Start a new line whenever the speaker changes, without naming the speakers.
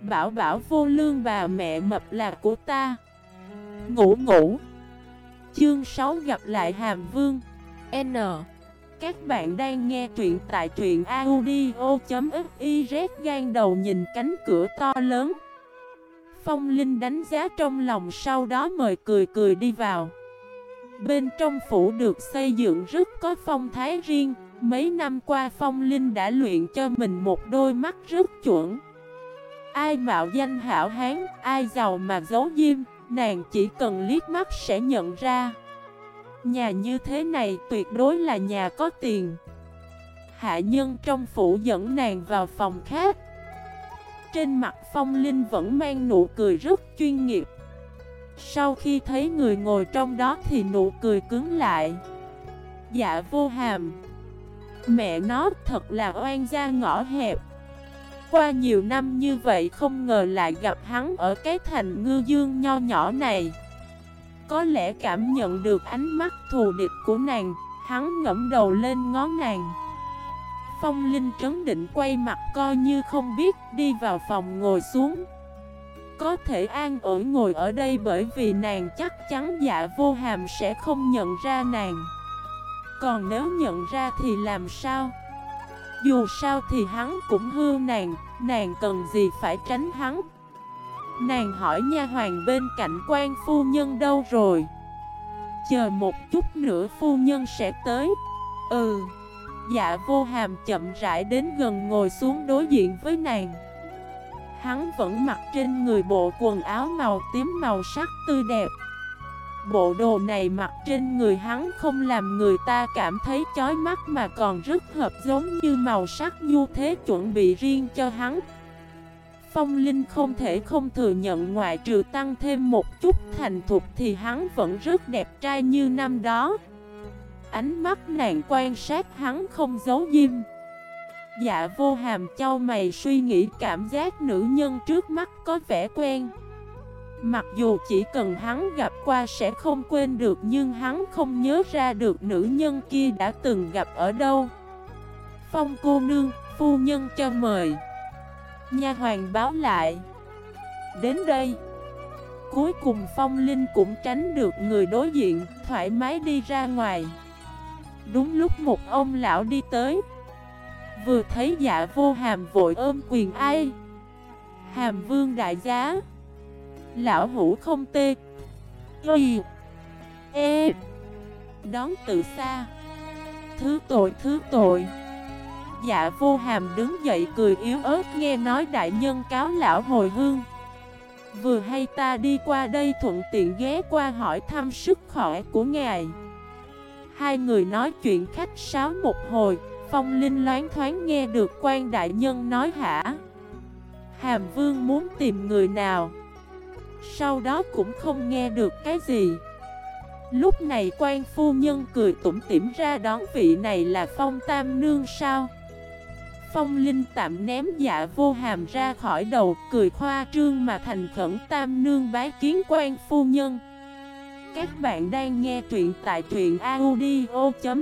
Bảo bảo vô lương bà mẹ mập là của ta. Ngủ ngủ. Chương 6 gặp lại Hàm Vương. N. Các bạn đang nghe truyện tại truyện audio.xyz gan đầu nhìn cánh cửa to lớn. Phong Linh đánh giá trong lòng sau đó mời cười cười đi vào. Bên trong phủ được xây dựng rất có phong thái riêng. Mấy năm qua Phong Linh đã luyện cho mình một đôi mắt rất chuẩn. Ai mạo danh hảo hán, ai giàu mà giấu diêm Nàng chỉ cần liếc mắt sẽ nhận ra. Nhà như thế này tuyệt đối là nhà có tiền. Hạ nhân trong phủ dẫn nàng vào phòng khác. Trên mặt phong linh vẫn mang nụ cười rất chuyên nghiệp. Sau khi thấy người ngồi trong đó thì nụ cười cứng lại. Dạ vô hàm. Mẹ nó thật là oan gia ngõ hẹp. Qua nhiều năm như vậy không ngờ lại gặp hắn ở cái thành ngư dương nho nhỏ này. Có lẽ cảm nhận được ánh mắt thù địch của nàng, Hắn ngẫm đầu lên ngó nàng. Phong Linh trấn định quay mặt coi như không biết đi vào phòng ngồi xuống. Có thể an ổn ngồi ở đây bởi vì nàng chắc chắn dạ vô hàm sẽ không nhận ra nàng. Còn nếu nhận ra thì làm sao? Dù sao thì hắn cũng hư nàng, nàng cần gì phải tránh hắn? Nàng hỏi nha hoàng bên cạnh quan phu nhân đâu rồi? Chờ một chút nữa phu nhân sẽ tới. Ừ. Dạ vô hàm chậm rãi đến gần ngồi xuống đối diện với nàng. Hắn vẫn mặc trên người bộ quần áo màu tím màu sắc tươi đẹp. Bộ đồ này mặc trên người hắn không làm người ta cảm thấy chói mắt mà còn rất hợp giống như màu sắc nhu thế chuẩn bị riêng cho hắn. Phong Linh không thể không thừa nhận ngoại trừ tăng thêm một chút thành thục thì hắn vẫn rất đẹp trai như năm đó. Ánh mắt nàng quan sát hắn không giấu diêm. Dạ vô hàm châu mày suy nghĩ cảm giác nữ nhân trước mắt có vẻ quen. Mặc dù chỉ cần hắn gặp qua sẽ không quên được Nhưng hắn không nhớ ra được nữ nhân kia đã từng gặp ở đâu. Phong cô nương, phu nhân cho mời. Nha hoàng báo lại. Đến đây. Cuối cùng Phong Linh cũng tránh được người đối diện Thoải mái đi ra ngoài. Đúng lúc một ông lão đi tới. Vừa thấy dạ vô hàm vội ôm quyền ai? Hàm vương đại giá. Lão hủ không tê. Y. E. Đón từ xa. Thứ tội thứ tội. Dạ vô hàm đứng dậy cười yếu ớt nghe nói đại nhân cáo lão hồi hương. Vừa hay ta đi qua đây thuận tiện ghé qua hỏi thăm sức khỏe của ngài. Hai người nói chuyện khách sáo một hồi, Phong Linh loáng thoáng nghe được quan đại nhân nói hả? Hàm Vương muốn tìm người nào? Sau đó cũng không nghe được cái gì. Lúc này quan phu nhân cười tủm tỉm ra đón vị này là Phong Tam Nương sao? Phong Linh tạm ném dạ vô hàm ra khỏi đầu, Cười khoa trương mà thành khẩn Tam Nương bái kiến quan phu nhân. Các bạn đang nghe truyện tại truyện audio.fif